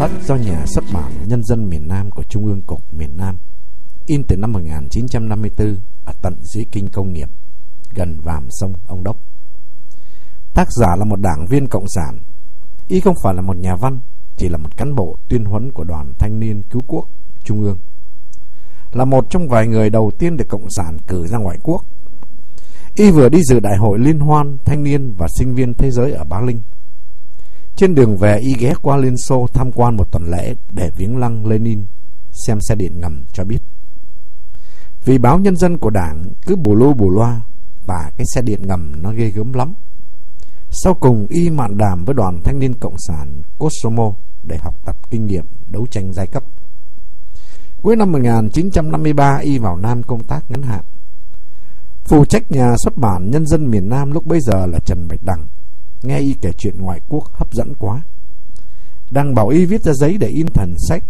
sách do nhà xuất bản Nhân dân miền Nam của Trung ương Cục miền Nam in từ năm 1954 ở tận dưới kinh công nghiệp gần vàm sông Ông Đốc. Tác giả là một đảng viên cộng sản, y không phải là một nhà văn, chỉ là một cán bộ tuyên huấn của đoàn thanh niên cứu quốc Trung ương. Là một trong vài người đầu tiên được cộng sản cử ra ngoại quốc. Y vừa đi dự đại hội liên hoan thanh niên và sinh viên thế giới ở Ba Linh. Trên đường về, y ghé qua Liên Xô tham quan một tuần lễ để viếng lăng Lenin, xem xe điện ngầm cho biết. Vì báo nhân dân của đảng cứ bù lô bù loa và cái xe điện ngầm nó ghê gớm lắm. Sau cùng, y mạn đàm với đoàn thanh niên cộng sản Kosomo để học tập kinh nghiệm đấu tranh giai cấp. Cuối năm 1953 y vào Nam công tác ngắn hạn. Phụ trách nhà xuất bản Nhân dân miền Nam lúc bấy giờ là Trần Bạch Đằng. Nghe y kể chuyện ngoại quốc hấp dẫn quá. đang bảo y viết ra giấy để in thần sách.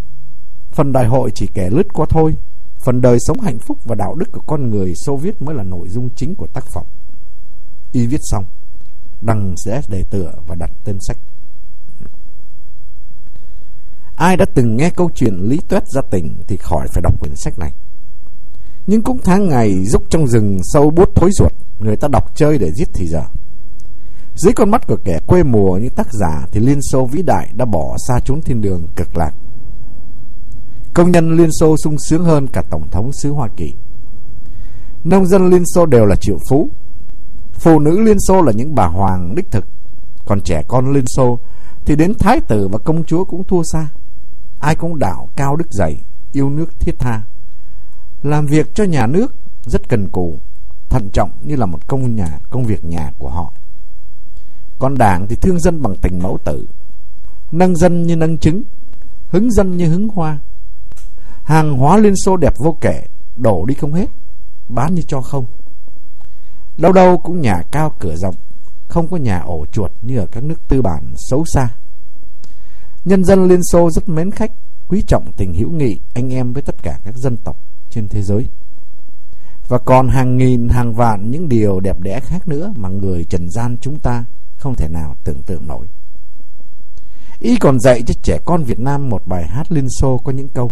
Phần đại hội chỉ kể lướt qua thôi Phần đời sống hạnh phúc và đạo đức của con người Xô viết mới là nội dung chính của tác phẩm. Y viết xong, đăng sẽ đề tựa và đặt tên sách. Ai đã từng nghe câu chuyện Lý Tuét ra tỉnh thì khỏi phải đọc quyển sách này. Nhưng cũng tháng ngày rúc trong rừng sâu bút thối ruột, người ta đọc chơi để giết thì giờ. Dưới con mắt của kẻ quê mùa như tác giả thì Liên Xô vĩ đại đã bỏ xa chốn thiên đường cực lạc Công nhân Liên Xô sung sướng hơn cả Tổng thống xứ Hoa Kỳ. Nông dân Liên Xô đều là triệu phú. Phụ nữ Liên Xô là những bà hoàng đích thực. Còn trẻ con Liên Xô thì đến thái tử và công chúa cũng thua xa. Ai cũng đạo cao đức dày, yêu nước thiết tha. Làm việc cho nhà nước rất cần cù, thận trọng như là một công nhà, công việc nhà của họ. Còn đảng thì thương dân bằng tình mẫu tử, nâng dân như nâng trứng, hứng dân như hứng hoa. Hàng hóa Liên Xô đẹp vô kể, đổ đi không hết, bán như cho không. Đâu đâu cũng nhà cao cửa rộng, không có nhà ổ chuột như ở các nước tư bản xấu xa. Nhân dân Liên Xô rất mến khách, quý trọng tình hữu nghị anh em với tất cả các dân tộc trên thế giới. Và còn hàng nghìn hàng vạn những điều đẹp đẽ khác nữa mà người trần gian chúng ta không thể nào tưởng tượng nổi. Y còn dạy cho trẻ con Việt Nam một bài hát Liên Xô có những câu,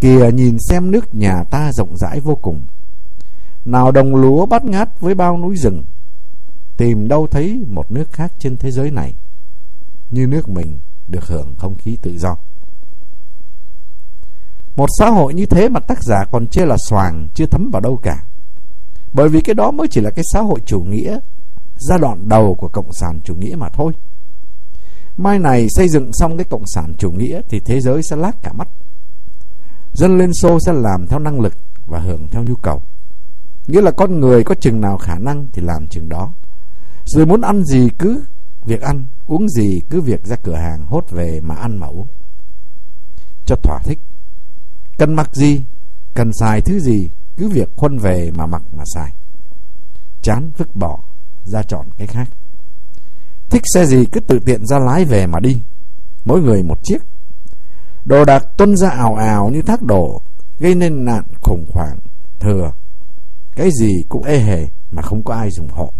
Kìa nhìn xem nước nhà ta rộng rãi vô cùng. Nào đồng lúa bắt ngát với bao núi rừng. Tìm đâu thấy một nước khác trên thế giới này, Như nước mình được hưởng không khí tự do. Một xã hội như thế mà tác giả còn chê là soàng Chưa thấm vào đâu cả. Bởi vì cái đó mới chỉ là cái xã hội chủ nghĩa Giai đoạn đầu của Cộng sản chủ nghĩa mà thôi Mai này xây dựng xong cái Cộng sản chủ nghĩa Thì thế giới sẽ lác cả mắt Dân Liên Xô sẽ làm theo năng lực và hưởng theo nhu cầu. Nghĩa là con người có chừng nào khả năng thì làm chừng đó. Rồi muốn ăn gì cứ việc ăn, uống gì cứ việc ra cửa hàng hốt về mà ăn mà uống. Cho thỏa thích. Cần mặc gì, cần xài thứ gì, cứ việc khuân về mà mặc mà xài. Chán vứt bỏ, ra chọn cái khác. Thích xe gì cứ tự tiện ra lái về mà đi. Mỗi người một chiếc Đồ đạc tuân ra ảo ảo như thác đổ, gây nên nạn khủng hoảng, thừa. Cái gì cũng ê hề mà không có ai dùng hộ.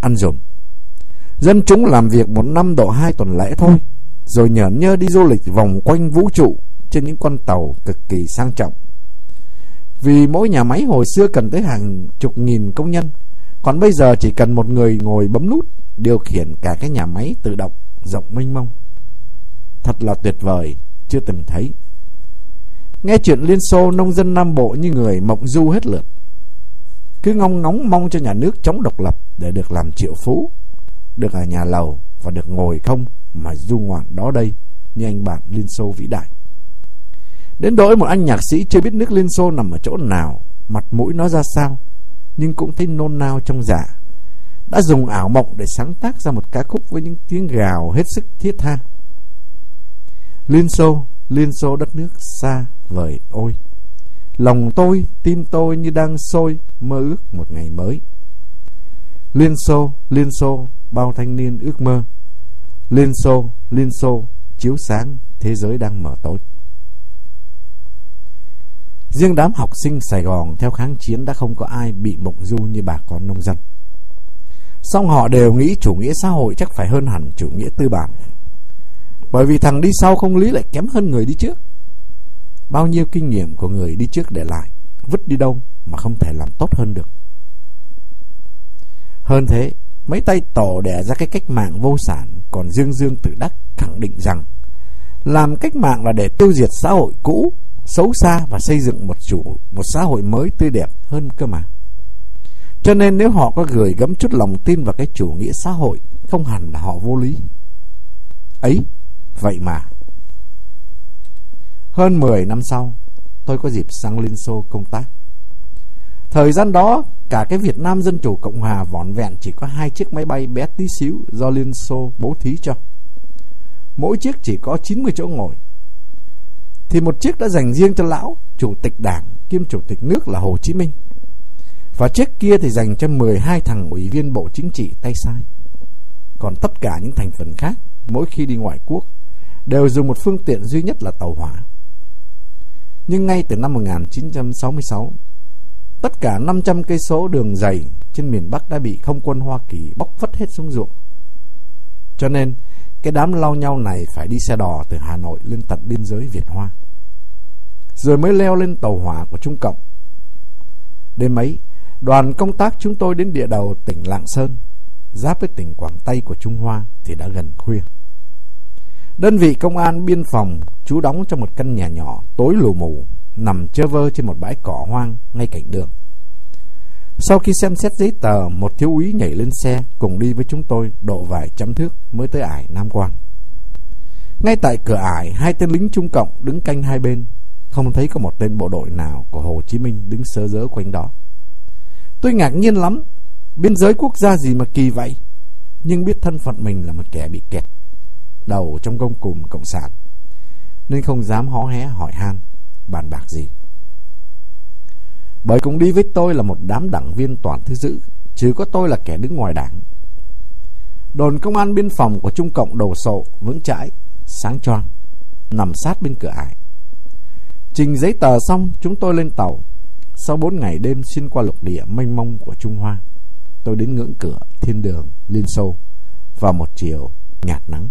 Ăn dùng. Dân chúng làm việc một năm độ hai tuần lễ thôi, rồi nhởn nhơ đi du lịch vòng quanh vũ trụ trên những con tàu cực kỳ sang trọng. Vì mỗi nhà máy hồi xưa cần tới hàng chục nghìn công nhân, còn bây giờ chỉ cần một người ngồi bấm nút điều khiển cả cái nhà máy tự động rộng mênh mông. Thật là tuyệt vời, chưa từng thấy. Nghe chuyện Liên Xô nông dân Nam Bộ như người mộng du hết lượt. Cứ ngóng ngóng mong cho nhà nước chống độc lập để được làm triệu phú, được ở nhà lầu và được ngồi không mà du ngoạn đó đây như anh bạn Liên Xô vĩ đại. Đến đổi một anh nhạc sĩ chưa biết nước Liên Xô nằm ở chỗ nào, mặt mũi nó ra sao, nhưng cũng thấy nôn nao trong dạ. Đã dùng ảo mộng để sáng tác ra một ca khúc với những tiếng gào hết sức thiết tha. Liên Xô, Liên Xô đất nước xa vời ôi. Lòng tôi, tim tôi như đang sôi, mơ ước một ngày mới. Liên Xô, Liên Xô, bao thanh niên ước mơ. Liên Xô, Liên Xô, chiếu sáng thế giới đang mở tối. Riêng đám học sinh Sài Gòn theo kháng chiến đã không có ai bị mộng du như bà con nông dân. Song họ đều nghĩ chủ nghĩa xã hội chắc phải hơn hẳn chủ nghĩa tư bản. Bởi vì thằng đi sau không lý lại kém hơn người đi trước. Bao nhiêu kinh nghiệm của người đi trước để lại, vứt đi đâu mà không thể làm tốt hơn được. Hơn thế, mấy tay tổ đẻ ra cái cách mạng vô sản, còn Dương Dương tự đắc khẳng định rằng làm cách mạng là để tiêu diệt xã hội cũ, xấu xa và xây dựng một chủ một xã hội mới tươi đẹp hơn cơ mà. Cho nên nếu họ có gửi gắm chút lòng tin vào cái chủ nghĩa xã hội, không hẳn là họ vô lý. Ấy, vậy mà. Hơn 10 năm sau, tôi có dịp sang Liên Xô công tác. Thời gian đó, cả cái Việt Nam Dân Chủ Cộng Hòa vỏn vẹn chỉ có hai chiếc máy bay bé tí xíu do Liên Xô bố thí cho. Mỗi chiếc chỉ có 90 chỗ ngồi. Thì một chiếc đã dành riêng cho lão, chủ tịch đảng, kiêm chủ tịch nước là Hồ Chí Minh. Và chiếc kia thì dành cho 12 thằng ủy viên Bộ Chính trị tay sai. Còn tất cả những thành phần khác, mỗi khi đi ngoại quốc, đều dùng một phương tiện duy nhất là tàu hỏa. Nhưng ngay từ năm 1966, tất cả 500 cây số đường dày trên miền Bắc đã bị không quân Hoa Kỳ bóc vất hết xuống ruộng. Cho nên, cái đám lao nhau này phải đi xe đò từ Hà Nội lên tận biên giới Việt Hoa. Rồi mới leo lên tàu hỏa của Trung Cộng. Đêm ấy, đoàn công tác chúng tôi đến địa đầu tỉnh Lạng Sơn, giáp với tỉnh Quảng Tây của Trung Hoa thì đã gần khuya. Đơn vị công an biên phòng trú đóng trong một căn nhà nhỏ tối lù mù, nằm chơ vơ trên một bãi cỏ hoang ngay cạnh đường. Sau khi xem xét giấy tờ, một thiếu úy nhảy lên xe cùng đi với chúng tôi độ vài trăm thước mới tới ải Nam Quan. Ngay tại cửa ải, hai tên lính Trung Cộng đứng canh hai bên, không thấy có một tên bộ đội nào của Hồ Chí Minh đứng sơ dỡ quanh đó. Tôi ngạc nhiên lắm, biên giới quốc gia gì mà kỳ vậy, nhưng biết thân phận mình là một kẻ bị kẹt đầu trong công cùm cộng sản, nên không dám hó hé hỏi han, bàn bạc gì. Bởi cùng đi với tôi là một đám đảng viên toàn thứ dữ, chứ có tôi là kẻ đứng ngoài đảng. Đồn công an biên phòng của Trung Cộng đồ sộ, vững chãi, sáng choang, nằm sát bên cửa ải. Trình giấy tờ xong, chúng tôi lên tàu. Sau bốn ngày đêm xuyên qua lục địa mênh mông của Trung Hoa, tôi đến ngưỡng cửa thiên đường Liên Xô vào một chiều nhạt nắng.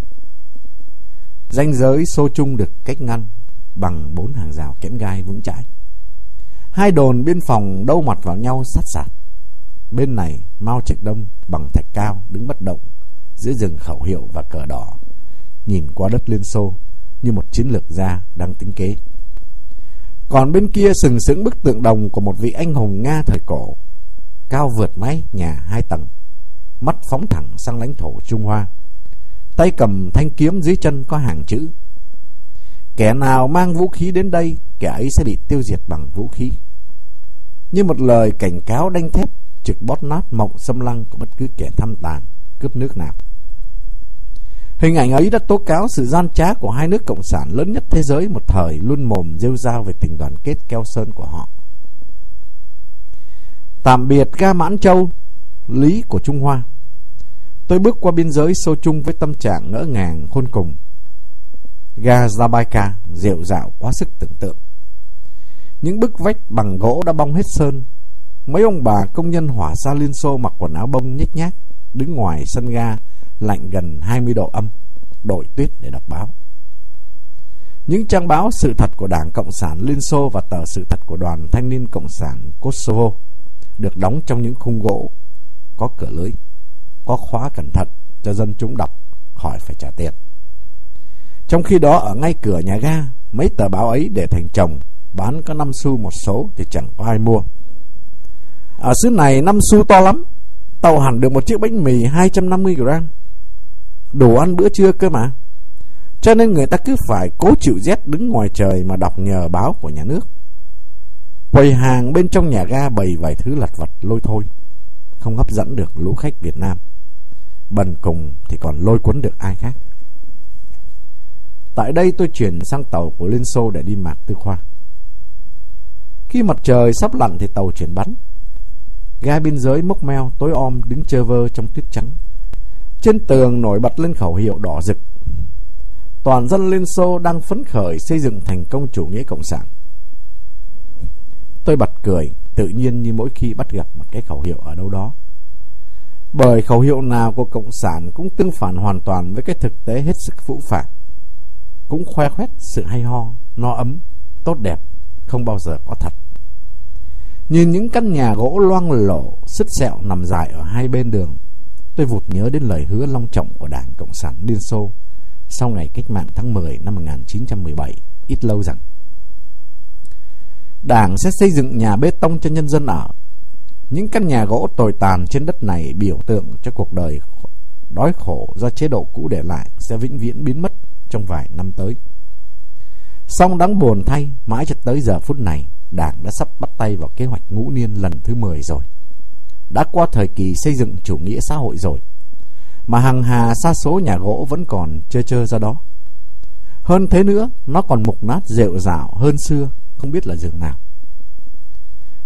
Danh giới Xô Trung được cách ngăn bằng bốn hàng rào kẽm gai vững chãi. Hai đồn biên phòng đâu mặt vào nhau sát sạt. Bên này Mao Trạch Đông bằng thạch cao đứng bất động giữa rừng khẩu hiệu và cờ đỏ, nhìn qua đất Liên Xô như một chiến lược gia đang tính kế. Còn bên kia sừng sững bức tượng đồng của một vị anh hùng Nga thời cổ, cao vượt mái nhà hai tầng, mắt phóng thẳng sang lãnh thổ Trung Hoa. Tay cầm thanh kiếm dưới chân có hàng chữ Kẻ nào mang vũ khí đến đây Kẻ ấy sẽ bị tiêu diệt bằng vũ khí Như một lời cảnh cáo đanh thép Trực bót nát mộng xâm lăng Của bất cứ kẻ thăm tàn Cướp nước nào Hình ảnh ấy đã tố cáo sự gian trá của hai nước cộng sản lớn nhất thế giới một thời luôn mồm rêu rao về tình đoàn kết keo sơn của họ. Tạm biệt ga Mãn Châu, lý của Trung Hoa. Tôi bước qua biên giới sâu chung với tâm trạng ngỡ ngàng khôn cùng. Gazabaika rượu rạo quá sức tưởng tượng. Những bức vách bằng gỗ đã bong hết sơn. Mấy ông bà công nhân hỏa xa Liên Xô mặc quần áo bông nhếch nhác, đứng ngoài sân ga lạnh gần 20 độ âm, đội tuyết để đọc báo. Những trang báo sự thật của Đảng Cộng sản Liên Xô và tờ sự thật của Đoàn Thanh niên Cộng sản Kosovo được đóng trong những khung gỗ có cửa lưới có khóa cẩn thận cho dân chúng đọc khỏi phải trả tiền. Trong khi đó ở ngay cửa nhà ga, mấy tờ báo ấy để thành chồng, bán có 5 xu một số thì chẳng có ai mua. Ở xứ này 5 xu to lắm, tàu hẳn được một chiếc bánh mì 250 gram. Đủ ăn bữa trưa cơ mà. Cho nên người ta cứ phải cố chịu rét đứng ngoài trời mà đọc nhờ báo của nhà nước. Quầy hàng bên trong nhà ga bày vài thứ lặt vặt lôi thôi, không hấp dẫn được lũ khách Việt Nam bần cùng thì còn lôi cuốn được ai khác. Tại đây tôi chuyển sang tàu của Liên Xô để đi mạc tư khoa. Khi mặt trời sắp lặn thì tàu chuyển bắn. Ga biên giới mốc meo tối om đứng chơ vơ trong tuyết trắng. Trên tường nổi bật lên khẩu hiệu đỏ rực. toàn dân Liên Xô đang phấn khởi xây dựng thành công chủ nghĩa cộng sản. Tôi bật cười, tự nhiên như mỗi khi bắt gặp một cái khẩu hiệu ở đâu đó. Bởi khẩu hiệu nào của Cộng sản cũng tương phản hoàn toàn với cái thực tế hết sức phũ phàng. Cũng khoe khoét sự hay ho, no ấm, tốt đẹp, không bao giờ có thật. Nhìn những căn nhà gỗ loang lổ, sứt sẹo nằm dài ở hai bên đường, tôi vụt nhớ đến lời hứa long trọng của Đảng Cộng sản Liên Xô sau ngày cách mạng tháng 10 năm 1917, ít lâu rằng Đảng sẽ xây dựng nhà bê tông cho nhân dân ở. Những căn nhà gỗ tồi tàn trên đất này biểu tượng cho cuộc đời đói khổ do chế độ cũ để lại sẽ vĩnh viễn biến mất trong vài năm tới. Song đáng buồn thay, mãi cho tới giờ phút này, Đảng đã sắp bắt tay vào kế hoạch ngũ niên lần thứ 10 rồi. Đã qua thời kỳ xây dựng chủ nghĩa xã hội rồi, mà hàng hà xa số nhà gỗ vẫn còn chơi chơi ra đó. Hơn thế nữa, nó còn mục nát rệu rạo hơn xưa, không biết là giường nào.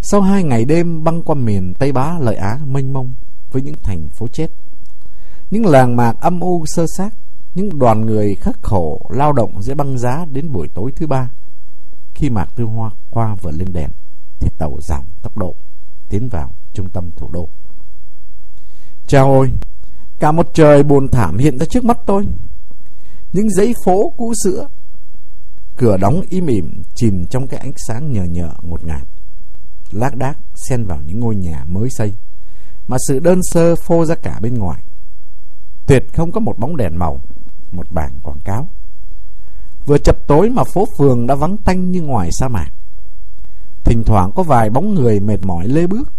Sau hai ngày đêm băng qua miền Tây Bá lợi Á mênh mông với những thành phố chết, những làng mạc âm u sơ xác, những đoàn người khắc khổ lao động dưới băng giá đến buổi tối thứ ba. Khi mạc tư hoa qua vừa lên đèn, thì tàu giảm tốc độ, tiến vào trung tâm thủ đô. Chào ôi, cả một trời buồn thảm hiện ra trước mắt tôi. Những dãy phố cũ sữa, cửa đóng im ỉm chìm trong cái ánh sáng nhờ nhờ ngột ngạt. Lác đác xen vào những ngôi nhà mới xây, mà sự đơn sơ phô ra cả bên ngoài. Tuyệt không có một bóng đèn màu, một bảng quảng cáo. Vừa chập tối mà phố phường đã vắng tanh như ngoài sa mạc. Thỉnh thoảng có vài bóng người mệt mỏi lê bước.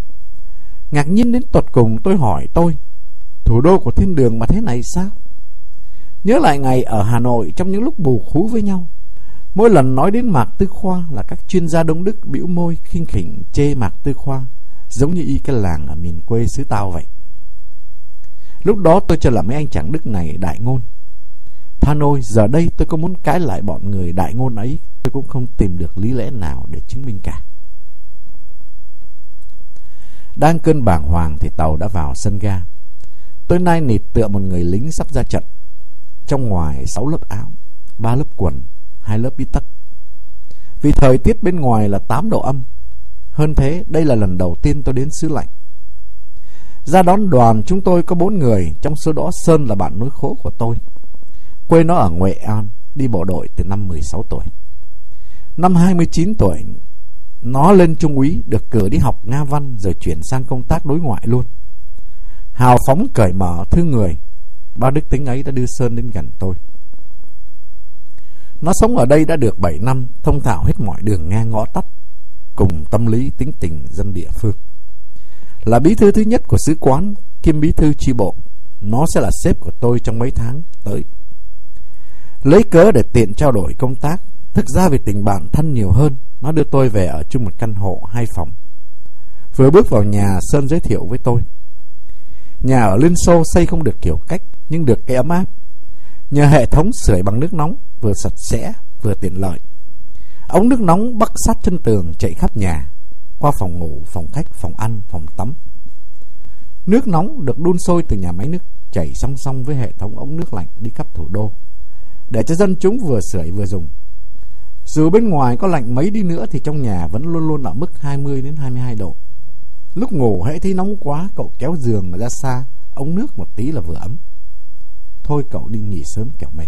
Ngạc nhiên đến tột cùng tôi hỏi tôi, thủ đô của thiên đường mà thế này sao? Nhớ lại ngày ở Hà Nội trong những lúc bù khú với nhau. Mỗi lần nói đến Mạc Tư Khoa là các chuyên gia Đông Đức bĩu môi khinh khỉnh chê Mạc Tư Khoa, giống như y cái làng ở miền quê xứ tao vậy. Lúc đó tôi cho là mấy anh chàng Đức này đại ngôn. Than ôi, giờ đây tôi có muốn cãi lại bọn người đại ngôn ấy, tôi cũng không tìm được lý lẽ nào để chứng minh cả. Đang cơn bàng hoàng thì tàu đã vào sân ga. Tôi nai nịt tựa một người lính sắp ra trận. Trong ngoài sáu lớp áo, ba lớp quần, hai lớp bít tất. Vì thời tiết bên ngoài là 8 độ âm. Hơn thế, đây là lần đầu tiên tôi đến xứ lạnh. Ra đón đoàn chúng tôi có bốn người, trong số đó Sơn là bạn nối khố của tôi. Quê nó ở Nghệ An, đi bộ đội từ năm 16 tuổi. Năm 29 tuổi, nó lên trung úy, được cử đi học Nga văn rồi chuyển sang công tác đối ngoại luôn. Hào phóng cởi mở thương người, ba đức tính ấy đã đưa Sơn đến gần tôi. Nó sống ở đây đã được 7 năm, thông thạo hết mọi đường ngang ngõ tắt, cùng tâm lý tính tình dân địa phương. Là bí thư thứ nhất của sứ quán, kiêm bí thư chi bộ, nó sẽ là sếp của tôi trong mấy tháng tới. Lấy cớ để tiện trao đổi công tác, thực ra vì tình bạn thân nhiều hơn, nó đưa tôi về ở chung một căn hộ hai phòng. Vừa bước vào nhà, Sơn giới thiệu với tôi. Nhà ở Liên Xô xây không được kiểu cách, nhưng được cái ấm áp. Nhờ hệ thống sưởi bằng nước nóng, vừa sạch sẽ, vừa tiện lợi. Ống nước nóng bắc sát chân tường chạy khắp nhà, qua phòng ngủ, phòng khách, phòng ăn, phòng tắm. Nước nóng được đun sôi từ nhà máy nước chảy song song với hệ thống ống nước lạnh đi khắp thủ đô, để cho dân chúng vừa sưởi vừa dùng. Dù bên ngoài có lạnh mấy đi nữa thì trong nhà vẫn luôn luôn ở mức 20 đến 22 độ. Lúc ngủ hễ thấy nóng quá, cậu kéo giường ra xa, ống nước một tí là vừa ấm. Thôi cậu đi nghỉ sớm kẻo mệt,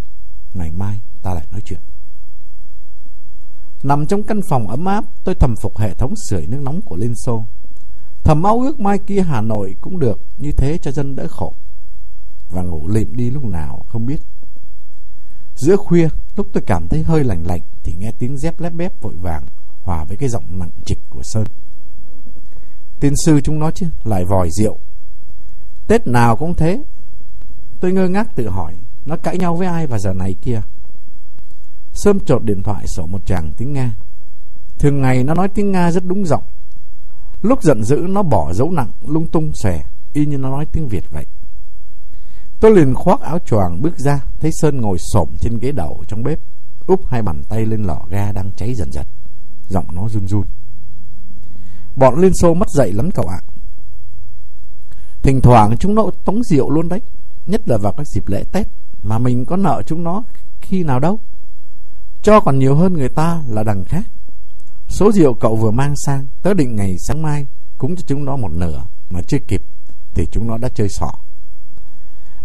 ngày mai ta lại nói chuyện. Nằm trong căn phòng ấm áp, tôi thầm phục hệ thống sưởi nước nóng của Liên Xô. Thầm ao ước mai kia Hà Nội cũng được như thế cho dân đỡ khổ. Và ngủ lịm đi lúc nào không biết. Giữa khuya, lúc tôi cảm thấy hơi lạnh lạnh thì nghe tiếng dép lép bép vội vàng hòa với cái giọng nặng trịch của Sơn. Tiên sư chúng nó chứ, lại vòi rượu. Tết nào cũng thế. Tôi ngơ ngác tự hỏi, nó cãi nhau với ai vào giờ này kia? Sơm trộn điện thoại sổ một chàng tiếng Nga. Thường ngày nó nói tiếng Nga rất đúng giọng. Lúc giận dữ nó bỏ dấu nặng, lung tung xòe, y như nó nói tiếng Việt vậy. Tôi liền khoác áo choàng bước ra, thấy Sơn ngồi xổm trên ghế đầu trong bếp, úp hai bàn tay lên lò ga đang cháy dần dần. Giọng nó run run. Bọn Liên Xô mất dậy lắm cậu ạ. Thỉnh thoảng chúng nó tống rượu luôn đấy, nhất là vào các dịp lễ Tết, mà mình có nợ chúng nó khi nào đâu. Cho còn nhiều hơn người ta là đằng khác. Số rượu cậu vừa mang sang, tớ định ngày sáng mai cúng cho chúng nó một nửa, mà chưa kịp thì chúng nó đã chơi sọ.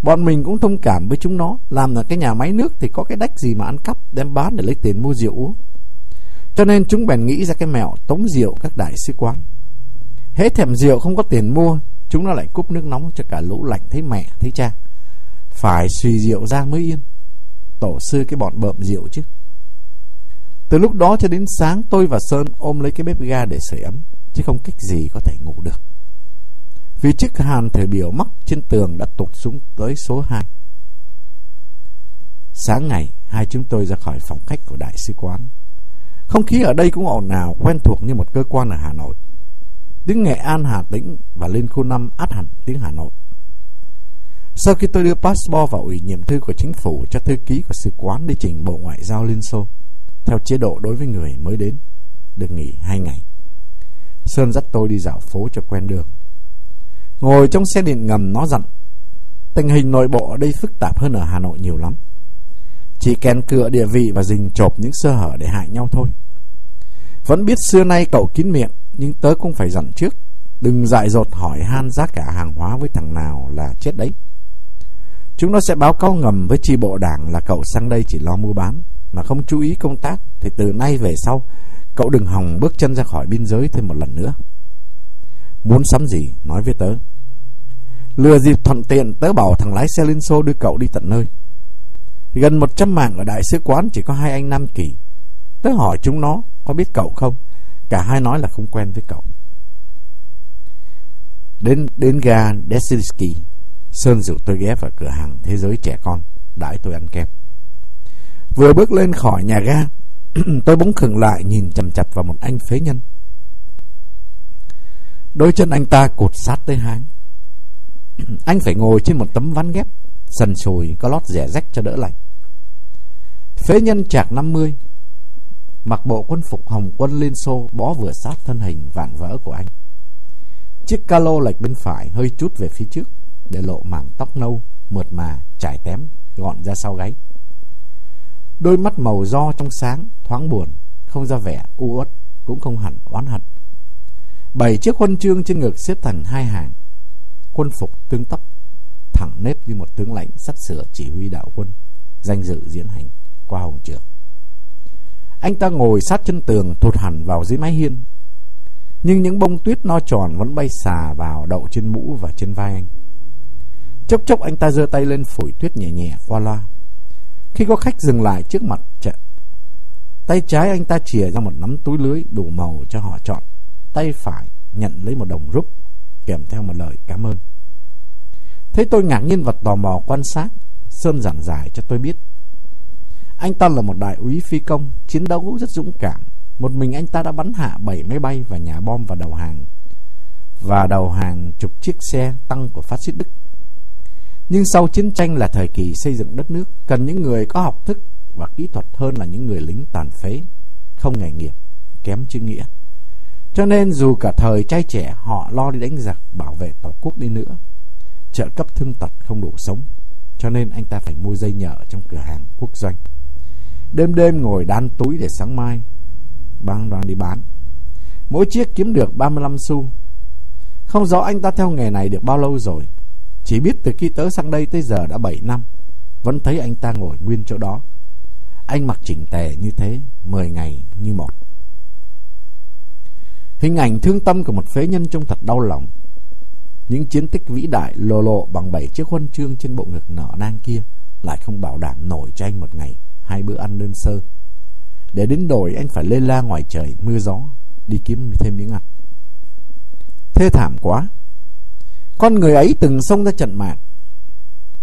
Bọn mình cũng thông cảm với chúng nó, làm là cái nhà máy nước thì có cái đách gì mà ăn cắp, đem bán để lấy tiền mua rượu uống. Cho nên chúng bèn nghĩ ra cái mẹo tống rượu các đại sứ quán. Hết thèm rượu không có tiền mua, chúng nó lại cúp nước nóng cho cả lũ lạnh thấy mẹ, thấy cha. Phải suy rượu ra mới yên. Tổ sư cái bọn bợm rượu chứ. Từ lúc đó cho đến sáng tôi và Sơn ôm lấy cái bếp ga để sưởi ấm, chứ không cách gì có thể ngủ được. Vì chiếc hàn thời biểu mắc trên tường đã tụt xuống tới số 2. Sáng ngày, hai chúng tôi ra khỏi phòng khách của đại sứ quán. Không khí ở đây cũng ồn ào, quen thuộc như một cơ quan ở Hà Nội. Tiếng Nghệ An Hà Tĩnh và lên khu 5 át hẳn tiếng Hà Nội. Sau khi tôi đưa passport vào ủy nhiệm thư của chính phủ cho thư ký của sứ quán đi trình Bộ Ngoại giao Liên Xô, theo chế độ đối với người mới đến, được nghỉ hai ngày. Sơn dắt tôi đi dạo phố cho quen đường. Ngồi trong xe điện ngầm nó dặn, tình hình nội bộ ở đây phức tạp hơn ở Hà Nội nhiều lắm. Chỉ kèn cựa địa vị và rình chộp những sơ hở để hại nhau thôi. Vẫn biết xưa nay cậu kín miệng, nhưng tớ cũng phải dặn trước. Đừng dại dột hỏi han giá cả hàng hóa với thằng nào là chết đấy. Chúng nó sẽ báo cáo ngầm với tri bộ đảng là cậu sang đây chỉ lo mua bán, mà không chú ý công tác, thì từ nay về sau, cậu đừng hòng bước chân ra khỏi biên giới thêm một lần nữa. Muốn sắm gì, nói với tớ. Lừa dịp thuận tiện, tớ bảo thằng lái xe Liên Xô đưa cậu đi tận nơi. Gần 100 mạng ở đại sứ quán chỉ có hai anh Nam Kỳ. Tớ hỏi chúng nó có biết cậu không? Cả hai nói là không quen với cậu. Đến đến ga desinsky Sơn rủ tôi ghé vào cửa hàng Thế giới trẻ con, đãi tôi ăn kem. Vừa bước lên khỏi nhà ga, tôi bỗng khừng lại nhìn chầm chặt vào một anh phế nhân. Đôi chân anh ta cột sát tới háng. anh phải ngồi trên một tấm ván ghép, sần sùi có lót rẻ rách cho đỡ lạnh. Phế nhân chạc 50 Mặc bộ quân phục hồng quân Liên Xô Bó vừa sát thân hình vạn vỡ của anh Chiếc ca lô lệch bên phải Hơi chút về phía trước Để lộ mảng tóc nâu Mượt mà, trải tém Gọn ra sau gáy Đôi mắt màu do trong sáng Thoáng buồn, không ra vẻ u uất Cũng không hẳn oán hận Bảy chiếc huân chương trên ngực xếp thành hai hàng Quân phục tương tóc Thẳng nếp như một tướng lãnh sắp sửa chỉ huy đạo quân Danh dự diễn hành qua hồng trường. Anh ta ngồi sát chân tường thụt hẳn vào dưới mái hiên. Nhưng những bông tuyết no tròn vẫn bay xà vào đậu trên mũ và trên vai anh. Chốc chốc anh ta giơ tay lên phủi tuyết nhẹ nhẹ qua loa. Khi có khách dừng lại trước mặt chợ, tay trái anh ta chìa ra một nắm túi lưới đủ màu cho họ chọn. Tay phải nhận lấy một đồng rúp kèm theo một lời cảm ơn. Thấy tôi ngạc nhiên và tò mò quan sát, Sơn giảng giải cho tôi biết anh ta là một đại úy phi công, chiến đấu rất dũng cảm. Một mình anh ta đã bắn hạ 7 máy bay và nhà bom vào đầu hàng và đầu hàng chục chiếc xe tăng của phát xít Đức. Nhưng sau chiến tranh là thời kỳ xây dựng đất nước, cần những người có học thức và kỹ thuật hơn là những người lính tàn phế, không nghề nghiệp, kém chữ nghĩa. Cho nên dù cả thời trai trẻ họ lo đi đánh giặc bảo vệ tổ quốc đi nữa, trợ cấp thương tật không đủ sống, cho nên anh ta phải mua dây nhợ trong cửa hàng quốc doanh. Đêm đêm ngồi đan túi để sáng mai băng đoàn đi bán Mỗi chiếc kiếm được 35 xu Không rõ anh ta theo nghề này được bao lâu rồi chỉ biết từ khi tớ sang đây tới giờ đã 7 năm Vẫn thấy anh ta ngồi nguyên chỗ đó Anh mặc chỉnh tề như thế 10 ngày như một Hình ảnh thương tâm của một phế nhân trông thật đau lòng Những chiến tích vĩ đại lồ lộ bằng bảy chiếc huân chương trên bộ ngực nở nang kia Lại không bảo đảm nổi cho anh một ngày hai bữa ăn đơn sơ. Để đến đổi anh phải lên la ngoài trời mưa gió, đi kiếm thêm miếng ăn. Thê thảm quá. Con người ấy từng xông ra trận mạng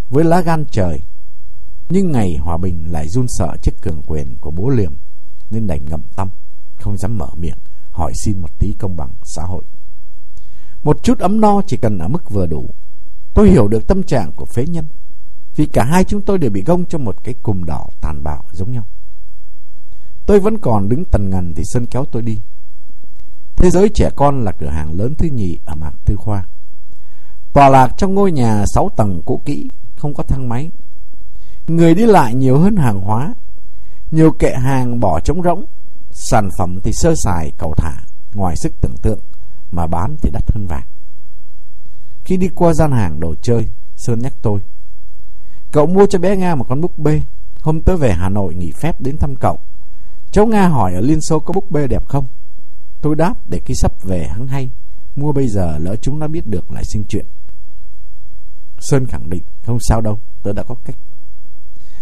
với lá gan trời. Nhưng ngày hòa bình lại run sợ trước cường quyền của bố liềm nên đành ngầm tâm, không dám mở miệng hỏi xin một tí công bằng xã hội. Một chút ấm no chỉ cần ở mức vừa đủ. Tôi hiểu được tâm trạng của phế nhân. Vì cả hai chúng tôi đều bị gông trong một cái cùm đỏ tàn bạo giống nhau. Tôi vẫn còn đứng tần ngần thì Sơn kéo tôi đi. Thế giới trẻ con là cửa hàng lớn thứ nhì ở Mạc Tư Khoa. Tòa lạc trong ngôi nhà 6 tầng cũ kỹ, không có thang máy. Người đi lại nhiều hơn hàng hóa. Nhiều kệ hàng bỏ trống rỗng. Sản phẩm thì sơ sài cầu thả Ngoài sức tưởng tượng Mà bán thì đắt hơn vàng. Khi đi qua gian hàng đồ chơi Sơn nhắc tôi Cậu mua cho bé Nga một con búp bê. Hôm tới về Hà Nội nghỉ phép đến thăm cậu. Cháu Nga hỏi ở Liên Xô có búp bê đẹp không? Tôi đáp để khi sắp về hắn hay. Mua bây giờ lỡ chúng nó biết được lại sinh chuyện. Sơn khẳng định, Không sao đâu, tớ đã có cách.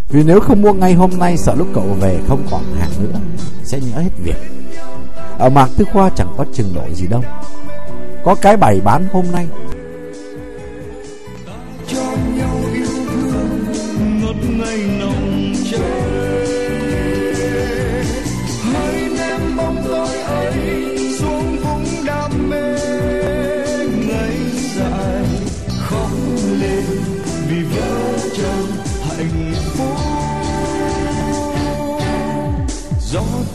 Vì nếu không mua ngay hôm nay, Sợ lúc cậu về không còn hàng nữa, Sẽ nhớ hết việc. Ở Mạc Tư Khoa chẳng có chừng đổi gì đâu. Có cái bày bán hôm nay. Cho nhau yêu thương ngọt ngây nào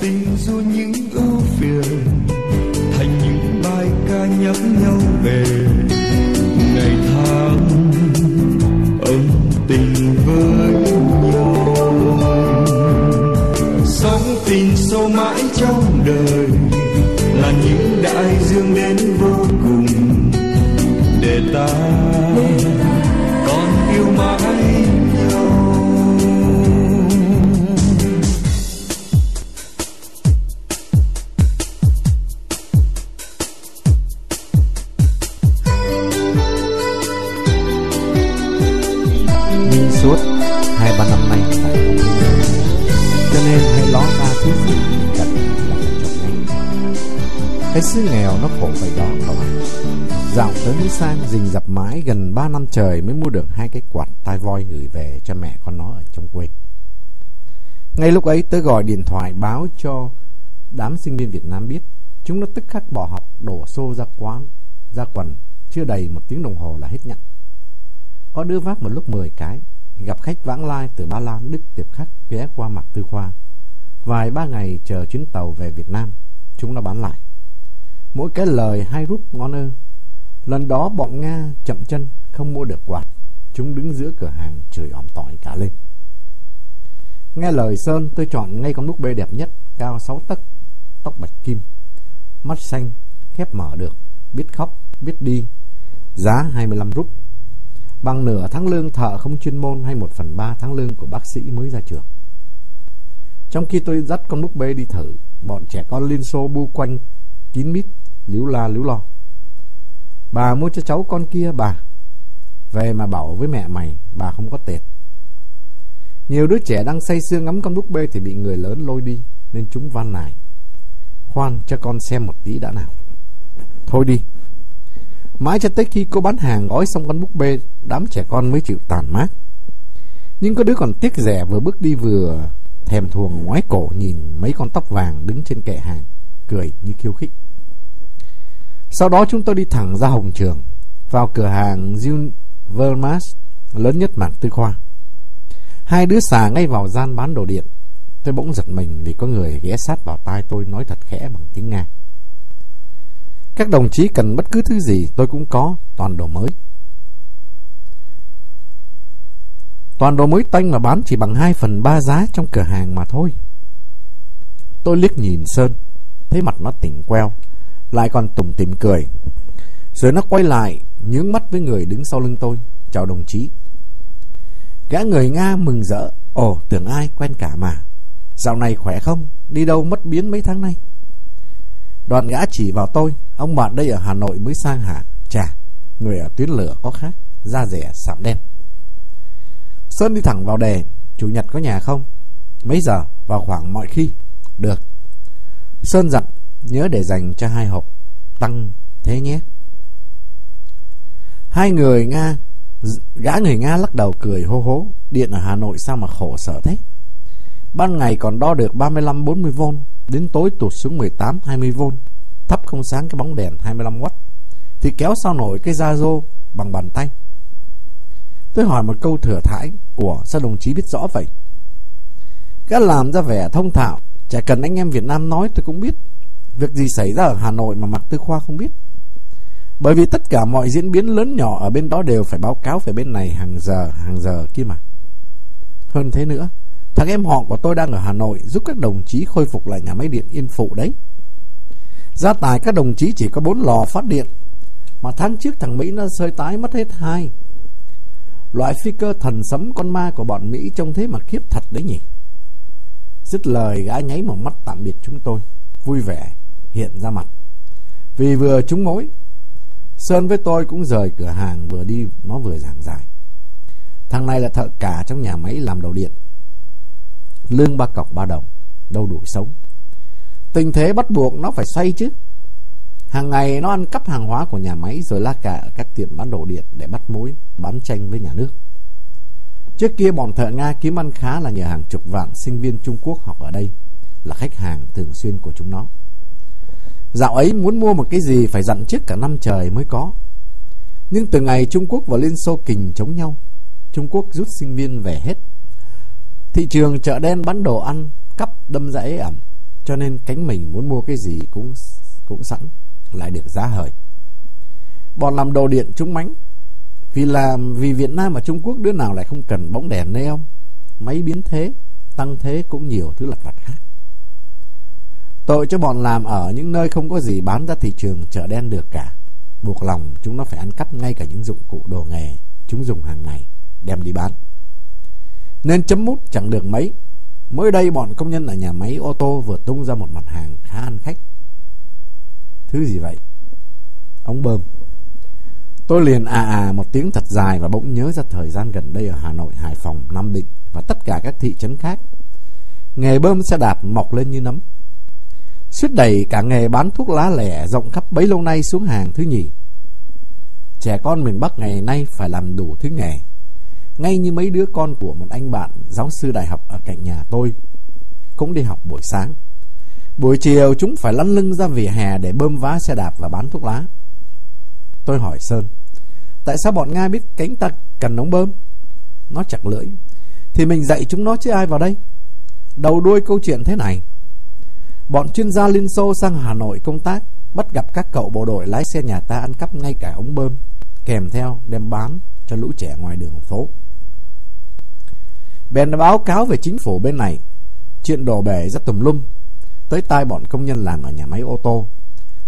tình du những ưu phiền, thành những bài ca nhắc nhau về. Ngày tháng, ân tình với nhau. Sống tình sâu mãi trong đời, là những đại dương đến vô cùng để ta trời mới mua được hai cái quạt tai voi gửi về cho mẹ con nó ở trong quê. Ngay lúc ấy tớ gọi điện thoại báo cho đám sinh viên Việt Nam biết. Chúng nó tức khắc bỏ học đổ xô ra quán, ra quần, chưa đầy một tiếng đồng hồ là hết nhận. Có đứa vác một lúc 10 cái, gặp khách vãng lai từ Ba Lan, Đức tiệp khắc ghé qua mặt tư khoa. Vài ba ngày chờ chuyến tàu về Việt Nam, chúng nó bán lại. Mỗi cái lời hai rút ngon ơ. Lần đó bọn Nga chậm chân, không mua được quạt. Chúng đứng giữa cửa hàng chửi ỏm tỏi cả lên. Nghe lời Sơn, tôi chọn ngay con búp bê đẹp nhất, cao 6 tấc, tóc bạch kim, mắt xanh, khép mở được, biết khóc, biết đi, giá 25 rúp. Bằng nửa tháng lương thợ không chuyên môn hay một phần ba tháng lương của bác sĩ mới ra trường. Trong khi tôi dắt con búp bê đi thử, bọn trẻ con Liên Xô bu quanh kín mít, líu la líu lo. Bà mua cho cháu con kia bà. Về mà bảo với mẹ mày, bà không có tiền. Nhiều đứa trẻ đang say sưa ngắm con búp bê thì bị người lớn lôi đi, nên chúng van nài. Khoan cho con xem một tí đã nào. Thôi đi. Mãi cho tới khi cô bán hàng gói xong con búp bê, đám trẻ con mới chịu tàn mát. Nhưng có đứa còn tiếc rẻ vừa bước đi vừa thèm thuồng ngoái cổ nhìn mấy con tóc vàng đứng trên kệ hàng, cười như khiêu khích. Sau đó chúng tôi đi thẳng ra Hồng Trường, vào cửa hàng Jun Vermas lớn nhất mảng tư khoa. Hai đứa xà ngay vào gian bán đồ điện. Tôi bỗng giật mình vì có người ghé sát vào tai tôi nói thật khẽ bằng tiếng Nga. Các đồng chí cần bất cứ thứ gì tôi cũng có, toàn đồ mới. Toàn đồ mới tanh mà bán chỉ bằng 2 phần 3 giá trong cửa hàng mà thôi. Tôi liếc nhìn Sơn, thấy mặt nó tỉnh queo, lại còn tủm tỉm cười. Rồi nó quay lại, nhướng mắt với người đứng sau lưng tôi. Chào đồng chí. Gã người Nga mừng rỡ. Ồ, tưởng ai quen cả mà. Dạo này khỏe không? Đi đâu mất biến mấy tháng nay? Đoàn gã chỉ vào tôi. Ông bạn đây ở Hà Nội mới sang hả? Chà, người ở tuyến lửa có khác. Da rẻ, sạm đen. Sơn đi thẳng vào đề. Chủ nhật có nhà không? Mấy giờ? Vào khoảng mọi khi. Được. Sơn dặn nhớ để dành cho hai hộp tăng thế nhé. Hai người Nga, gã người Nga lắc đầu cười hô hố, điện ở Hà Nội sao mà khổ sở thế. Ban ngày còn đo được 35-40V, đến tối tụt xuống 18-20V, thấp không sáng cái bóng đèn 25W, thì kéo sao nổi cái da rô bằng bàn tay. Tôi hỏi một câu thừa thãi, của sao đồng chí biết rõ vậy? Gã làm ra vẻ thông thạo, chả cần anh em Việt Nam nói tôi cũng biết. Việc gì xảy ra ở Hà Nội mà Mạc Tư Khoa không biết Bởi vì tất cả mọi diễn biến lớn nhỏ Ở bên đó đều phải báo cáo về bên này Hàng giờ, hàng giờ kia mà Hơn thế nữa, thằng em họ của tôi đang ở Hà Nội giúp các đồng chí khôi phục lại nhà máy điện Yên Phụ đấy. Gia tài các đồng chí chỉ có bốn lò phát điện, mà tháng trước thằng Mỹ nó sơi tái mất hết hai. Loại phi cơ thần sấm con ma của bọn Mỹ trông thế mà khiếp thật đấy nhỉ. Dứt lời gã nháy một mắt tạm biệt chúng tôi, vui vẻ, hiện ra mặt. Vì vừa trúng mối, Sơn với tôi cũng rời cửa hàng vừa đi nó vừa giảng giải. Thằng này là thợ cả trong nhà máy làm đầu điện. Lương ba cọc ba đồng, đâu đủ sống. Tình thế bắt buộc nó phải xoay chứ. Hàng ngày nó ăn cắp hàng hóa của nhà máy rồi la cà ở các tiệm bán đồ điện để bắt mối, bán tranh với nhà nước. Trước kia bọn thợ Nga kiếm ăn khá là nhờ hàng chục vạn sinh viên Trung Quốc học ở đây, là khách hàng thường xuyên của chúng nó. Dạo ấy muốn mua một cái gì phải dặn trước cả năm trời mới có. Nhưng từ ngày Trung Quốc và Liên Xô kình chống nhau, Trung Quốc rút sinh viên về hết. Thị trường chợ đen bán đồ ăn, cắp đâm rẫy ẩm, cho nên cánh mình muốn mua cái gì cũng cũng sẵn, lại được giá hời. Bọn làm đồ điện trúng mánh, vì làm vì Việt Nam và Trung Quốc đứa nào lại không cần bóng đèn neon, máy biến thế, tăng thế cũng nhiều thứ lặt vặt khác. Tội cho bọn làm ở những nơi không có gì bán ra thị trường chợ đen được cả. Buộc lòng chúng nó phải ăn cắp ngay cả những dụng cụ đồ nghề chúng dùng hàng ngày, đem đi bán. Nên chấm mút chẳng được mấy. Mới đây bọn công nhân ở nhà máy ô tô vừa tung ra một mặt hàng khá ăn khách. Thứ gì vậy? Ống bơm. Tôi liền à à một tiếng thật dài và bỗng nhớ ra thời gian gần đây ở Hà Nội, Hải Phòng, Nam Định và tất cả các thị trấn khác. Nghề bơm xe đạp mọc lên như nấm. Suýt đầy cả nghề bán thuốc lá lẻ rộng khắp bấy lâu nay xuống hàng thứ nhì. Trẻ con miền Bắc ngày nay phải làm đủ thứ nghề. Ngay như mấy đứa con của một anh bạn giáo sư đại học ở cạnh nhà tôi cũng đi học buổi sáng. Buổi chiều chúng phải lăn lưng ra vỉa hè để bơm vá xe đạp và bán thuốc lá. Tôi hỏi Sơn, tại sao bọn Nga biết cánh ta cần ống bơm? Nó chặt lưỡi. Thì mình dạy chúng nó chứ ai vào đây? Đầu đuôi câu chuyện thế này. Bọn chuyên gia Liên Xô sang Hà Nội công tác, bắt gặp các cậu bộ đội lái xe nhà ta ăn cắp ngay cả ống bơm, kèm theo đem bán cho lũ trẻ ngoài đường phố. Bèn đã báo cáo về chính phủ bên này, chuyện đổ bể rất tùm lum, tới tai bọn công nhân làm ở nhà máy ô tô.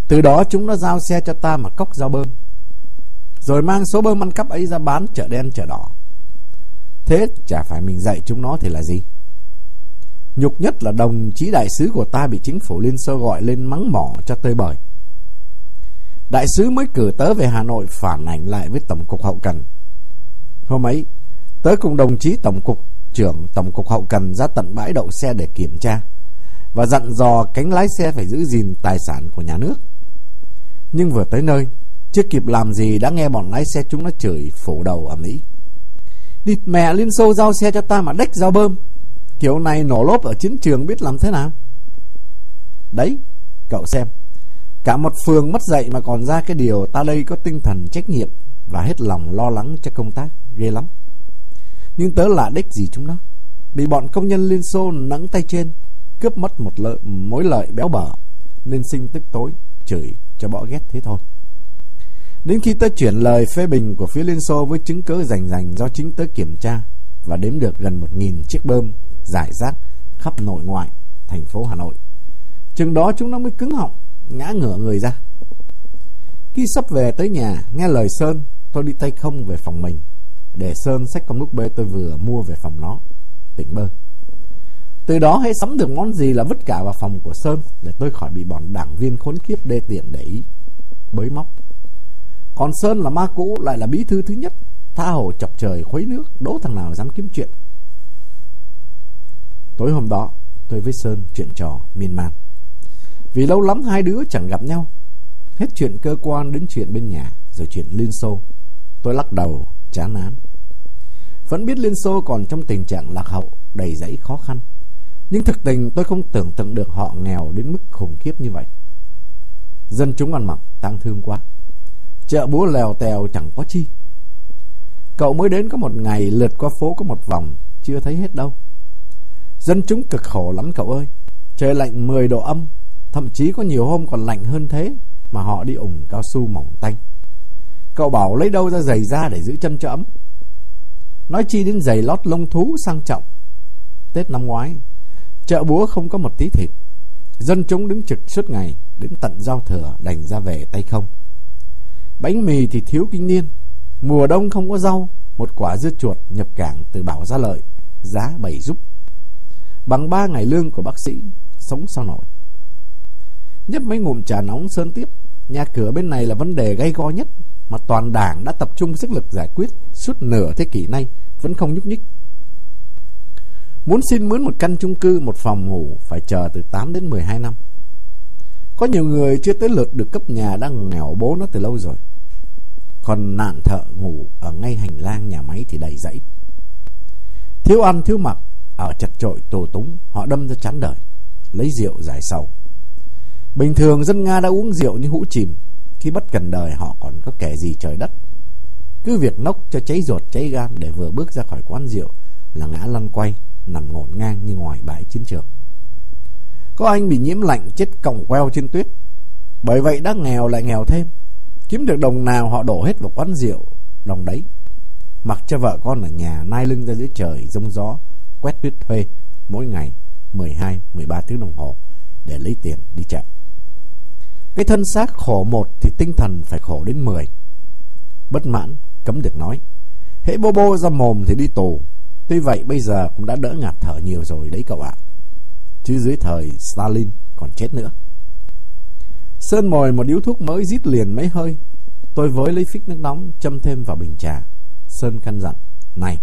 Từ đó chúng nó giao xe cho ta mà cốc giao bơm, rồi mang số bơm ăn cắp ấy ra bán chợ đen chợ đỏ. Thế chả phải mình dạy chúng nó thì là gì? Nhục nhất là đồng chí đại sứ của ta bị chính phủ Liên Xô gọi lên mắng mỏ cho tơi bời. Đại sứ mới cử tớ về Hà Nội phản ảnh lại với Tổng cục Hậu Cần. Hôm ấy, tớ cùng đồng chí Tổng cục trưởng Tổng cục Hậu Cần ra tận bãi đậu xe để kiểm tra và dặn dò cánh lái xe phải giữ gìn tài sản của nhà nước. Nhưng vừa tới nơi, chưa kịp làm gì đã nghe bọn lái xe chúng nó chửi phủ đầu ở Mỹ. Địt mẹ Liên Xô giao xe cho ta mà đếch giao bơm. Kiểu này nổ lốp ở chiến trường biết làm thế nào? Đấy Cậu xem. Cả một phường mất dậy mà còn ra cái điều Ta đây có tinh thần trách nhiệm Và hết lòng lo lắng cho công tác Ghê lắm. Nhưng tớ lạ đích gì chúng nó? Bị bọn công nhân Liên Xô nắng tay trên Cướp mất một lợi, mối lợi béo bở Nên sinh tức tối Chửi cho bỏ ghét thế thôi. Đến khi tớ chuyển lời phê bình của phía Liên Xô với chứng cứ rành rành do chính tớ kiểm tra và đếm được gần một nghìn chiếc bơm giải rác khắp nội ngoại thành phố Hà Nội. Chừng đó chúng nó mới cứng họng, ngã ngửa người ra. Khi sắp về tới nhà, nghe lời Sơn, tôi đi tay không về phòng mình, để Sơn xách con búp bê tôi vừa mua về phòng nó, tỉnh bơ. Từ đó hãy sắm được món gì là vứt cả vào phòng của Sơn để tôi khỏi bị bọn đảng viên khốn kiếp đê tiện để ý, bới móc. Còn Sơn là ma cũ lại là bí thư thứ nhất, tha hồ chọc trời khuấy nước, đố thằng nào dám kiếm chuyện. Tối hôm đó, tôi với Sơn chuyện trò miên man. Vì lâu lắm hai đứa chẳng gặp nhau. Hết chuyện cơ quan đến chuyện bên nhà, rồi chuyện Liên Xô. Tôi lắc đầu, chán án. Vẫn biết Liên Xô còn trong tình trạng lạc hậu, đầy dãy khó khăn. Nhưng thực tình tôi không tưởng tượng được họ nghèo đến mức khủng khiếp như vậy. Dân chúng ăn mặc tang thương quá. Chợ búa lèo tèo chẳng có chi. Cậu mới đến có một ngày lượt qua phố có một vòng, chưa thấy hết đâu. Dân chúng cực khổ lắm cậu ơi. Trời lạnh 10 độ âm, thậm chí có nhiều hôm còn lạnh hơn thế mà họ đi ủng cao su mỏng tanh. Cậu bảo lấy đâu ra giày da để giữ chân cho ấm. Nói chi đến giày lót lông thú sang trọng, Tết năm ngoái, chợ búa không có một tí thịt. Dân chúng đứng trực suốt ngày, đến tận giao thừa đành ra về tay không. Bánh mì thì thiếu kinh niên, mùa đông không có rau, một quả dưa chuột nhập cảng từ Bảo Gia Lợi, giá bảy giúp. Bằng ba ngày lương của bác sĩ, sống sao nổi. Nhấp mấy ngụm trà nóng sơn tiếp, nhà cửa bên này là vấn đề gây go nhất mà toàn đảng đã tập trung sức lực giải quyết suốt nửa thế kỷ nay vẫn không nhúc nhích. Muốn xin mướn một căn chung cư, một phòng ngủ phải chờ từ 8 đến 12 năm. Có nhiều người chưa tới lượt được cấp nhà đang nghèo bố nó từ lâu rồi. Còn nạn thợ ngủ ở ngay hành lang nhà máy thì đầy dãy. Thiếu ăn thiếu mặc, ở chật trội tù túng, họ đâm ra chán đời, lấy rượu giải sầu. Bình thường dân Nga đã uống rượu như hũ chìm, khi bất cần đời họ còn có kẻ gì trời đất. Cứ việc nốc cho cháy ruột cháy gan để vừa bước ra khỏi quán rượu là ngã lăn quay, nằm ngổn ngang như ngoài bãi chiến trường. Có anh bị nhiễm lạnh chết còng queo trên tuyết. Bởi vậy đã nghèo lại nghèo thêm. Kiếm được đồng nào họ đổ hết vào quán rượu, đồng đấy. Mặc cho vợ con ở nhà nai lưng ra dưới trời rông gió, quét tuyết thuê mỗi ngày 12, 13 tiếng đồng hồ để lấy tiền đi chợ. Cái thân xác khổ một thì tinh thần phải khổ đến 10. Bất mãn, cấm được nói. Hễ bô bô ra mồm thì đi tù. Tuy vậy bây giờ cũng đã đỡ ngạt thở nhiều rồi đấy cậu ạ. Chứ dưới thời Stalin còn chết nữa. Sơn mồi một điếu thuốc mới rít liền mấy hơi. Tôi với lấy phích nước nóng châm thêm vào bình trà. Sơn căn dặn. Này,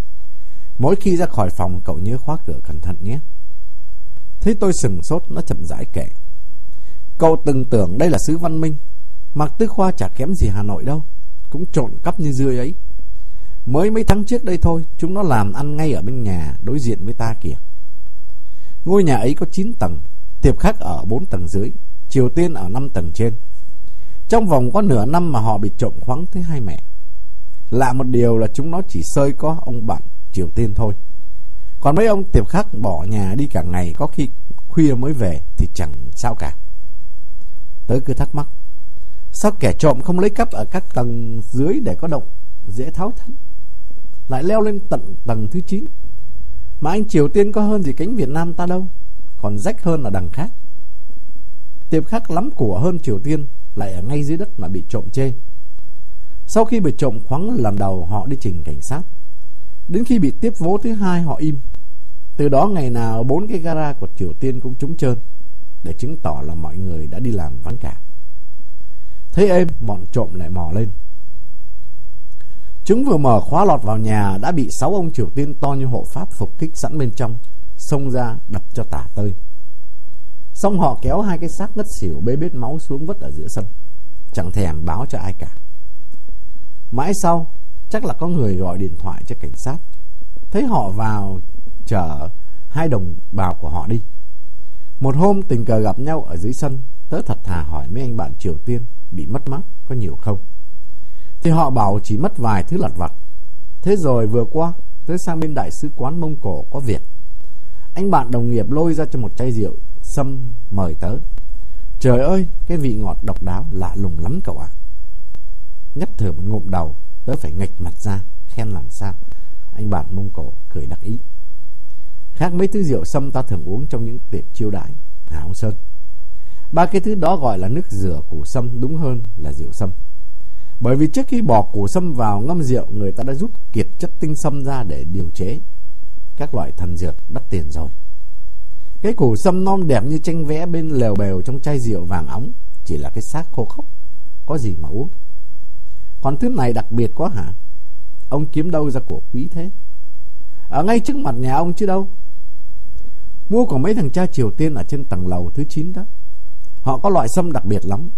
mỗi khi ra khỏi phòng cậu nhớ khóa cửa cẩn thận nhé. Thấy tôi sừng sốt nó chậm rãi kể. Cậu từng tưởng đây là xứ văn minh. Mạc Tư Khoa chả kém gì Hà Nội đâu. Cũng trộn cắp như dưa ấy. Mới mấy tháng trước đây thôi, chúng nó làm ăn ngay ở bên nhà đối diện với ta kìa. Ngôi nhà ấy có 9 tầng, tiệp khách ở 4 tầng dưới, Triều Tiên ở 5 tầng trên. Trong vòng có nửa năm mà họ bị trộm khoáng tới hai mẹ. Lạ một điều là chúng nó chỉ sơi có ông bạn Triều Tiên thôi. Còn mấy ông tiệp khách bỏ nhà đi cả ngày, có khi khuya mới về thì chẳng sao cả. Tớ cứ thắc mắc, Sao kẻ trộm không lấy cắp ở các tầng dưới để có động, Dễ tháo thân, Lại leo lên tận tầng thứ 9 Mà anh Triều Tiên có hơn gì cánh Việt Nam ta đâu, Còn rách hơn là đằng khác Tiệp khắc lắm của hơn Triều Tiên Lại ở ngay dưới đất mà bị trộm chê Sau khi bị trộm khoáng lần đầu, Họ đi trình cảnh sát Đến khi bị tiếp vố thứ hai họ im Từ đó ngày nào bốn cái gara của Triều Tiên cũng trúng trơn để chứng tỏ là mọi người đã đi làm vắng cả. Thế êm, bọn trộm lại mò lên. Chúng vừa mở khóa lọt vào nhà đã bị sáu ông Triều Tiên to như hộ Pháp phục kích sẵn bên trong, xông ra đập cho tả tơi. Xong họ kéo hai cái xác ngất xỉu bê bết máu xuống vứt ở giữa sân, chẳng thèm báo cho ai cả. Mãi sau, chắc là có người gọi điện thoại cho cảnh sát. Thấy họ vào chở hai đồng bào của họ đi. Một hôm tình cờ gặp nhau ở dưới sân, tớ thật thà hỏi mấy anh bạn Triều Tiên bị mất mát có nhiều không? Thì họ bảo chỉ mất vài thứ lặt vặt. Thế rồi vừa qua, tớ sang bên đại sứ quán Mông Cổ có việc. Anh bạn đồng nghiệp lôi ra cho một chai rượu, xâm mời tớ. Trời ơi, cái vị ngọt độc đáo lạ lùng lắm cậu ạ. Nhấp thử một ngụm đầu, tớ phải nghịch mặt ra, khen làm sao. Anh bạn Mông Cổ cười đặc ý. Khác mấy thứ rượu sâm ta thường uống trong những tiệc chiêu đãi Hà Ông Sơn Ba cái thứ đó gọi là nước rửa củ sâm Đúng hơn là rượu sâm Bởi vì trước khi bỏ củ sâm vào ngâm rượu Người ta đã rút kiệt chất tinh sâm ra để điều chế Các loại thần dược đắt tiền rồi Cái củ sâm non đẹp như tranh vẽ bên lèo bèo trong chai rượu vàng óng Chỉ là cái xác khô khốc Có gì mà uống còn thứ này đặc biệt quá hả Ông kiếm đâu ra của quý thế Ở ngay trước mặt nhà ông chứ đâu Mua của mấy thằng cha Triều Tiên ở trên tầng lầu thứ 9 đó. Họ có loại sâm đặc biệt lắm.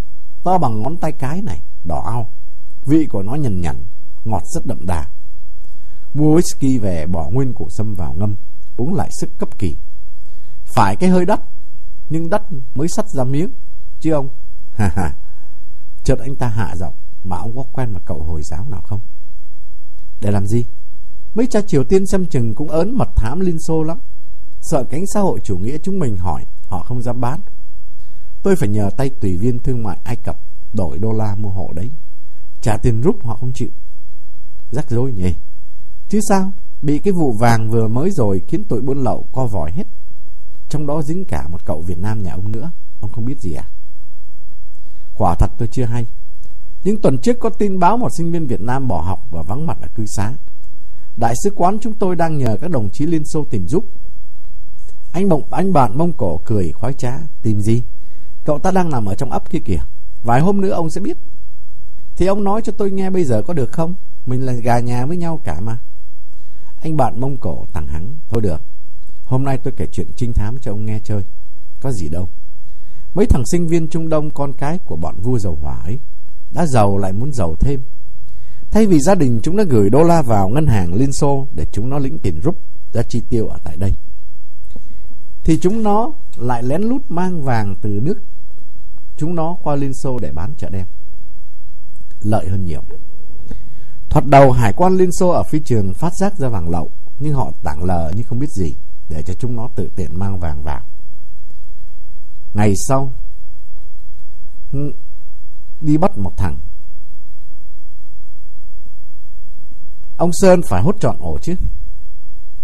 To bằng ngón tay cái này, đỏ ao. Vị của nó nhằn nhằn, ngọt rất đậm đà. Mua whisky về bỏ nguyên củ sâm vào ngâm, uống lại sức cấp kỳ. Phải cái hơi đắt, nhưng đắt mới sắt ra miếng. Chứ ông, ha ha. Chợt anh ta hạ giọng, mà ông có quen một cậu Hồi giáo nào không? Để làm gì? Mấy cha Triều Tiên xem chừng cũng ớn mật thám Liên Xô lắm. Sợ cánh xã hội chủ nghĩa chúng mình hỏi, Họ không dám bán Tôi phải nhờ tay tùy viên thương mại Ai Cập Đổi đô la mua hộ đấy Trả tiền rút họ không chịu Rắc rối nhỉ Chứ sao Bị cái vụ vàng vừa mới rồi khiến tội buôn lậu co vòi hết. Trong đó dính cả một cậu Việt Nam nhà ông nữa. Ông không biết gì à? Quả thật tôi chưa hay những tuần trước có tin báo một sinh viên Việt Nam bỏ học và vắng mặt ở cư xá. Đại sứ quán chúng tôi đang nhờ các đồng chí Liên Xô tìm giúp. Anh bộng anh bạn mông cổ cười khoái trá. Tìm gì? Cậu ta đang nằm ở trong ấp kia kìa. Vài hôm nữa ông sẽ biết. Thì ông nói cho tôi nghe bây giờ có được không? Mình là gà nhà với nhau cả mà. Anh bạn mông cổ thẳng hắng. Thôi được. Hôm nay tôi kể chuyện trinh thám cho ông nghe chơi. Có gì đâu. Mấy thằng sinh viên Trung Đông con cái của bọn vua dầu hỏa ấy đã giàu lại muốn giàu thêm. Thay vì gia đình chúng đã gửi đô la vào ngân hàng Liên Xô để chúng nó lĩnh tiền rút ra chi tiêu ở tại đây. Thì chúng nó lại lén lút mang vàng từ nước chúng nó qua Liên Xô để bán chợ đen. Lợi hơn nhiều. Thoạt đầu hải quan Liên Xô ở phi trường phát giác ra vàng lậu, nhưng họ tảng lờ như không biết gì để cho chúng nó tự tiện mang vàng vào. Ngày sau, đi bắt một thằng. Ông Sơn phải hốt trọn ổ chứ.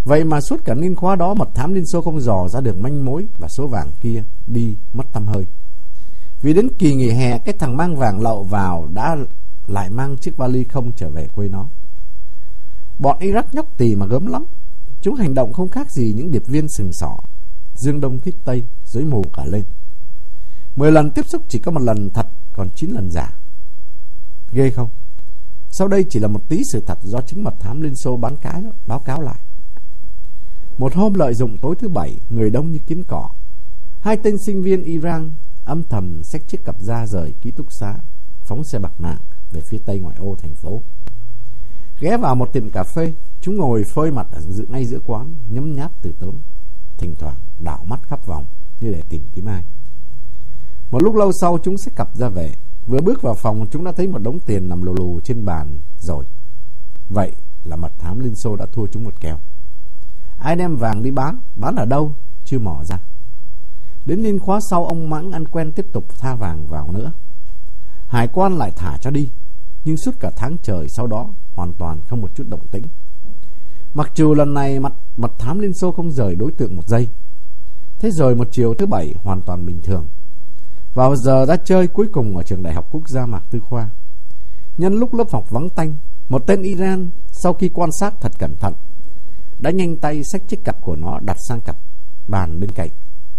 Vậy mà suốt cả niên khóa đó mật thám Liên Xô không dò ra được manh mối và số vàng kia đi mất tâm hơi. Vì đến kỳ nghỉ hè cái thằng mang vàng lậu vào đã lại mang chiếc vali không trở về quê nó. Bọn Iraq nhóc tì mà gớm lắm. Chúng hành động không khác gì những điệp viên sừng sỏ. Dương Đông kích Tây, dưới mù cả lên. Mười lần tiếp xúc chỉ có một lần thật, còn chín lần giả. Ghê không? Sau đây chỉ là một tí sự thật do chính mật thám Liên Xô bán cái đó, báo cáo lại. Một hôm lợi dụng tối thứ bảy, người đông như kiến cỏ. Hai tên sinh viên Iran âm thầm xách chiếc cặp da rời ký túc xá, phóng xe bạc mạng về phía tây ngoại ô thành phố. Ghé vào một tiệm cà phê, chúng ngồi phơi mặt ở giữa ngay giữa quán, nhấm nháp từ tốn, thỉnh thoảng đảo mắt khắp vòng như để tìm kiếm ai. Một lúc lâu sau chúng xách cặp ra về, vừa bước vào phòng chúng đã thấy một đống tiền nằm lù lù trên bàn rồi. Vậy là mật thám Liên Xô đã thua chúng một kèo. Ai đem vàng đi bán, bán ở đâu, chưa mò ra. Đến niên khóa sau ông mãng ăn quen tiếp tục tha vàng vào nữa. Hải quan lại thả cho đi, nhưng suốt cả tháng trời sau đó hoàn toàn không một chút động tĩnh. Mặc dù lần này mặt mật thám Liên Xô không rời đối tượng một giây. Thế rồi một chiều thứ bảy hoàn toàn bình thường. Vào giờ ra chơi cuối cùng ở trường đại học quốc gia Mạc Tư Khoa. Nhân lúc lớp học vắng tanh, một tên Iran sau khi quan sát thật cẩn thận đã nhanh tay xách chiếc cặp của nó đặt sang cặp bàn bên cạnh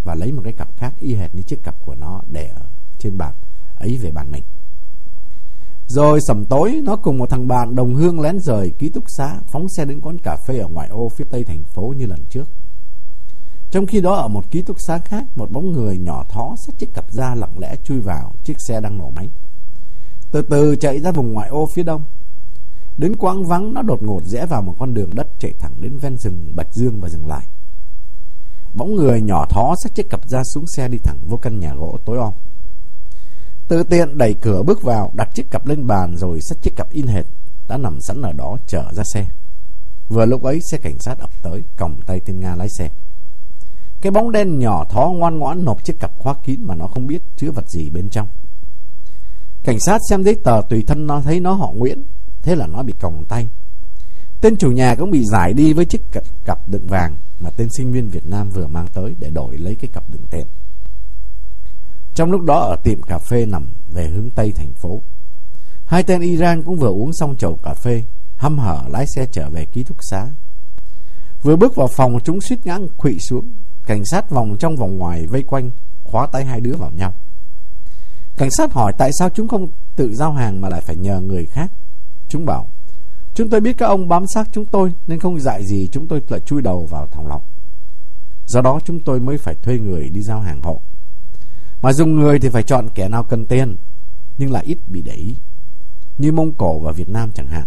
và lấy một cái cặp khác y hệt như chiếc cặp của nó để ở trên bàn ấy về bàn mình. Rồi sầm tối, nó cùng một thằng bạn đồng hương lén rời ký túc xá, phóng xe đến quán cà phê ở ngoại ô phía tây thành phố như lần trước. Trong khi đó ở một ký túc xá khác, một bóng người nhỏ thó xách chiếc cặp da lặng lẽ chui vào chiếc xe đang nổ máy. Từ từ chạy ra vùng ngoại ô phía đông. Đến quãng vắng nó đột ngột rẽ vào một con đường đất chạy thẳng đến ven rừng Bạch Dương và dừng lại. Bóng người nhỏ thó xách chiếc cặp da xuống xe đi thẳng vô căn nhà gỗ tối om. Tự tiện đẩy cửa bước vào, đặt chiếc cặp lên bàn rồi xách chiếc cặp in hệt đã nằm sẵn ở đó chờ ra xe. Vừa lúc ấy xe cảnh sát ập tới, còng tay tên Nga lái xe. Cái bóng đen nhỏ thó ngoan ngoãn nộp chiếc cặp khóa kín mà nó không biết chứa vật gì bên trong. Cảnh sát xem giấy tờ tùy thân nó thấy nó họ Nguyễn, thế là nó bị còng tay. Tên chủ nhà cũng bị giải đi với chiếc cặp, cặp đựng vàng mà tên sinh viên Việt Nam vừa mang tới để đổi lấy cái cặp đựng tiền. Trong lúc đó ở tiệm cà phê nằm về hướng Tây thành phố, hai tên Iran cũng vừa uống xong chầu cà phê, hăm hở lái xe trở về ký túc xá. Vừa bước vào phòng chúng suýt ngã quỵ xuống, cảnh sát vòng trong vòng ngoài vây quanh, khóa tay hai đứa vào nhau. Cảnh sát hỏi tại sao chúng không tự giao hàng mà lại phải nhờ người khác. Chúng bảo, chúng tôi biết các ông bám sát chúng tôi nên không dạy gì chúng tôi lại chui đầu vào thòng lọng. Do đó chúng tôi mới phải thuê người đi giao hàng hộ. Mà dùng người thì phải chọn kẻ nào cần tiền, nhưng lại ít bị để ý. Như Mông Cổ và Việt Nam chẳng hạn.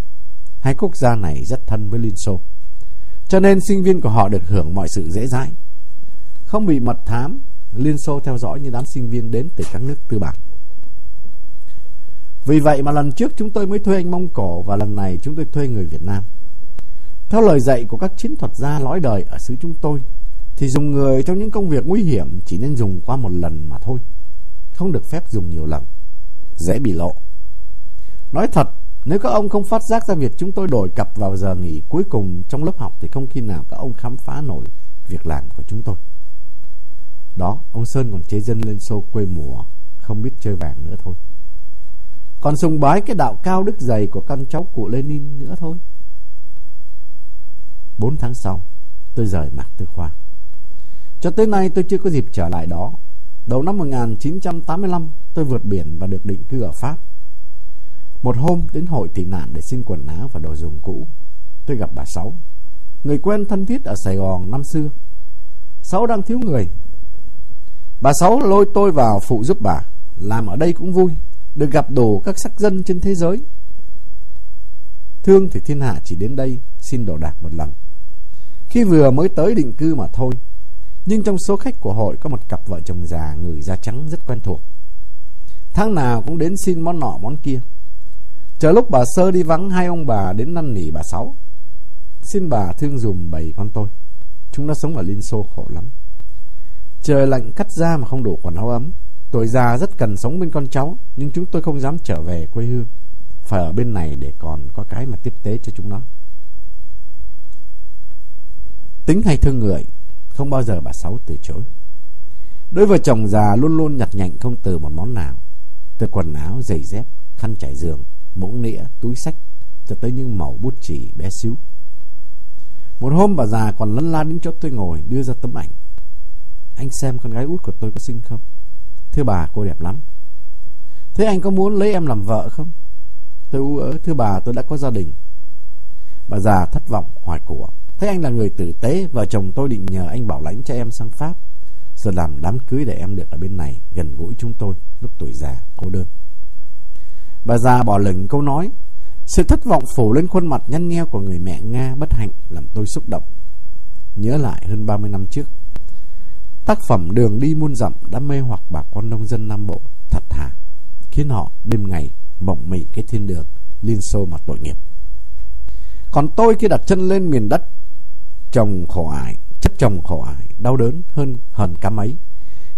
Hai quốc gia này rất thân với Liên Xô. Cho nên sinh viên của họ được hưởng mọi sự dễ dãi. Không bị mật thám, Liên Xô theo dõi như đám sinh viên đến từ các nước tư bản. Vì vậy mà lần trước chúng tôi mới thuê anh Mông Cổ và lần này chúng tôi thuê người Việt Nam. Theo lời dạy của các chiến thuật gia lõi đời ở xứ chúng tôi, thì dùng người trong những công việc nguy hiểm chỉ nên dùng qua một lần mà thôi. Không được phép dùng nhiều lần. Dễ bị lộ. Nói thật, Nếu các ông không phát giác ra việc chúng tôi đổi cặp vào giờ nghỉ cuối cùng trong lớp học thì không khi nào các ông khám phá nổi việc làm của chúng tôi. Đó, ông Sơn còn chế dân lên xô quê mùa, không biết chơi vàng nữa thôi. Còn sùng bái cái đạo cao đức dày của con cháu cụ Lenin nữa thôi. Bốn tháng sau, tôi rời Mạc Tư Khoa. Cho tới nay tôi chưa có dịp trở lại đó. Đầu năm 1985, tôi vượt biển và được định cư ở Pháp. Một hôm đến hội tị nạn để xin quần áo và đồ dùng cũ. Tôi gặp bà Sáu, người quen thân thiết ở Sài Gòn năm xưa. Sáu đang thiếu người. Bà Sáu lôi tôi vào phụ giúp bà. Làm ở đây cũng vui, được gặp đủ các sắc dân trên thế giới. Thương thì thiên hạ chỉ đến đây xin đồ đạc một lần. Khi vừa mới tới định cư mà thôi. Nhưng trong số khách của hội có một cặp vợ chồng già người da trắng rất quen thuộc. Tháng nào cũng đến xin món nọ món kia. Chờ lúc bà Sơ đi vắng hai ông bà đến năn nỉ bà Sáu. Xin bà thương dùm bầy con tôi. Chúng nó sống ở Liên Xô khổ lắm. Trời lạnh cắt da mà không đủ quần áo ấm. Tuổi già rất cần sống bên con cháu, nhưng chúng tôi không dám trở về quê hương. Phải ở bên này để còn có cái mà tiếp tế cho chúng nó. Tính hay thương người, không bao giờ bà Sáu từ chối. Đôi vợ chồng già luôn luôn nhặt nhạnh không từ một món nào. Từ quần áo, giày dép, khăn trải giường, muỗng nĩa, túi sách, cho tới những mẩu bút chì bé xíu. Một hôm bà già còn lân la đến chỗ tôi ngồi đưa ra tấm ảnh. Anh xem con gái út của tôi có xinh không? Thưa bà, cô đẹp lắm. Thế anh có muốn lấy em làm vợ không? Tôi ú ớ, thưa bà, tôi đã có gia đình. Bà già thất vọng, hỏi của. Thấy anh là người tử tế, vợ chồng tôi định nhờ anh bảo lãnh cho em sang Pháp. Rồi làm đám cưới để em được ở bên này, gần gũi chúng tôi, lúc tuổi già, cô đơn. Bà già bỏ lửng câu nói. Sự thất vọng phủ lên khuôn mặt nhăn nheo của người mẹ Nga bất hạnh làm tôi xúc động. Nhớ lại hơn 30 năm trước, Tác phẩm Đường đi muôn dặm đã mê hoặc bà con nông dân Nam Bộ thật thà, khiến họ đêm ngày mộng mị cái thiên đường liên xô mà tội nghiệp. Còn tôi khi đặt chân lên miền đất trồng khổ ải, chất trồng khổ ải, đau đớn hơn hờn cá mấy.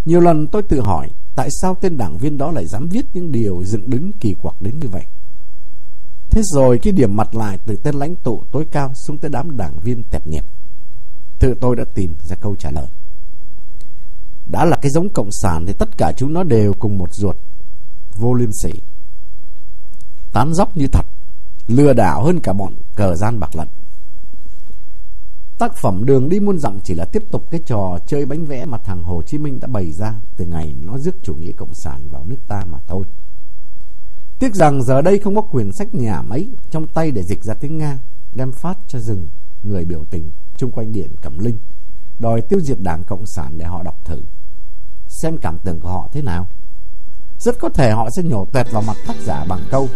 Nhiều lần tôi tự hỏi tại sao tên đảng viên đó lại dám viết những điều dựng đứng kỳ quặc đến như vậy. Thế rồi cái điểm mặt lại từ tên lãnh tụ tối cao xuống tới đám đảng viên tẹp nhẹp. Tự tôi đã tìm ra câu trả lời. Đã là cái giống cộng sản thì tất cả chúng nó đều cùng một ruột vô liêm sỉ. Tán dóc như thật, lừa đảo hơn cả bọn cờ gian bạc lận. Tác phẩm Đường đi muôn dặm chỉ là tiếp tục cái trò chơi bánh vẽ mà thằng Hồ Chí Minh đã bày ra từ ngày nó rước chủ nghĩa cộng sản vào nước ta mà thôi. Tiếc rằng giờ đây không có quyền sách nhà mấy trong tay để dịch ra tiếng Nga, đem phát cho rừng người biểu tình chung quanh điện Cẩm Linh, đòi tiêu diệt đảng Cộng sản để họ đọc thử xem cảm tưởng của họ thế nào. Rất có thể họ sẽ nhổ tuẹt vào mặt tác giả bằng câu,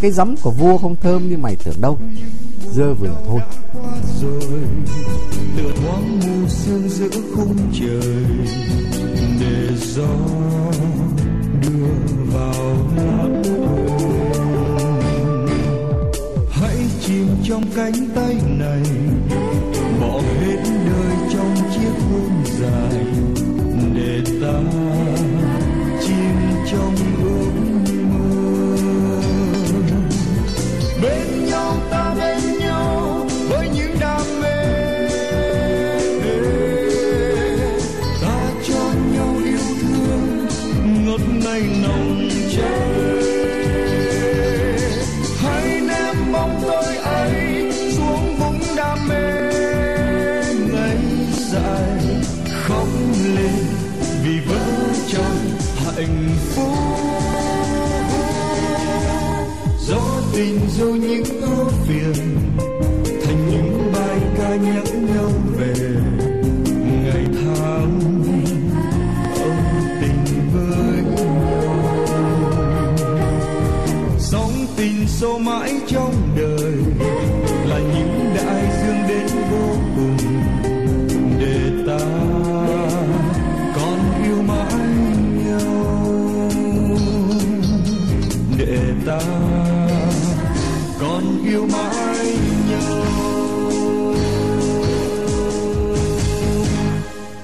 Cái giấm của vua không thơm như mày tưởng đâu Dơ vừa thôi Rồi lửa thoáng mù sương giữa khung trời Để gió đưa vào lãng Hãy chìm trong cánh tay